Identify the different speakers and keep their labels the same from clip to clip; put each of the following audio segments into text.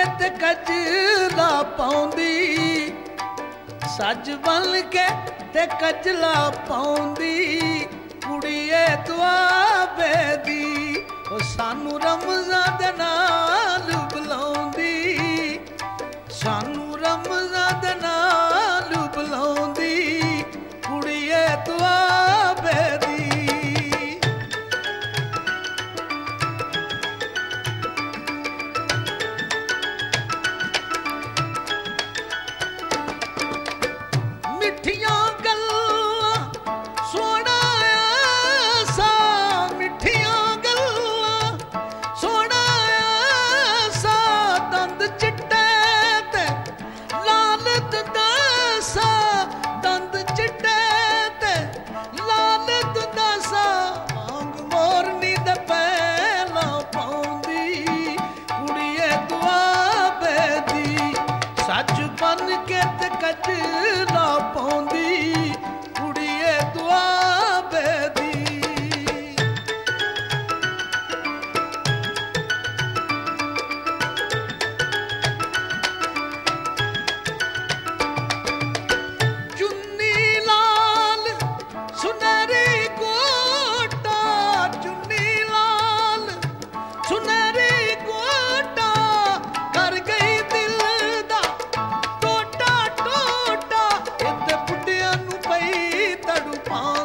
Speaker 1: ਰੇਤ ਕਚਲਾ ਪਾਉਂਦੀ। ਸੱਜ ਬਲ ਕੇ ਤੇ ਕਚਲਾ ਪਾਉਂਦੀ। ਕੁੜੀਏ ਦੁਆਬੇ ਦੀ, ਉਹ ਸਾਨੂੰ ਰਮਜ਼ਾਨ ਦੇ ਨਾਲ ਬੁਲਾਉਂਦੀ। ਸਾਨੂੰ கற்று Oh.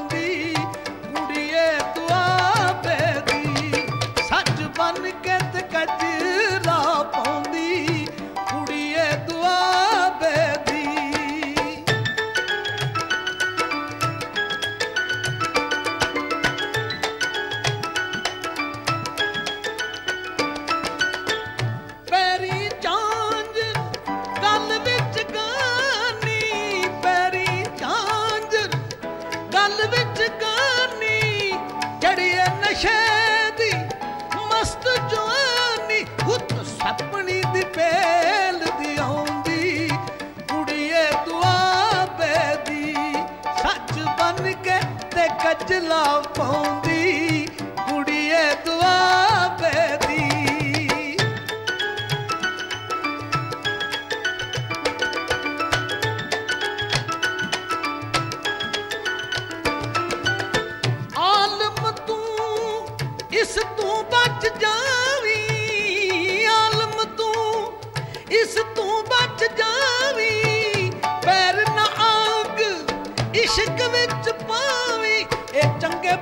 Speaker 1: ਵਿੱਚ ਲਵ ਪਾਉਂਦੀ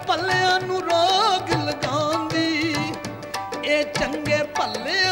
Speaker 1: ਭੱਲਿਆਂ ਨੂੰ ਰੋਗ ਲਗਾਉਂਦੀ। ਇਹ ਚੰਗੇ ਭੱਲੇ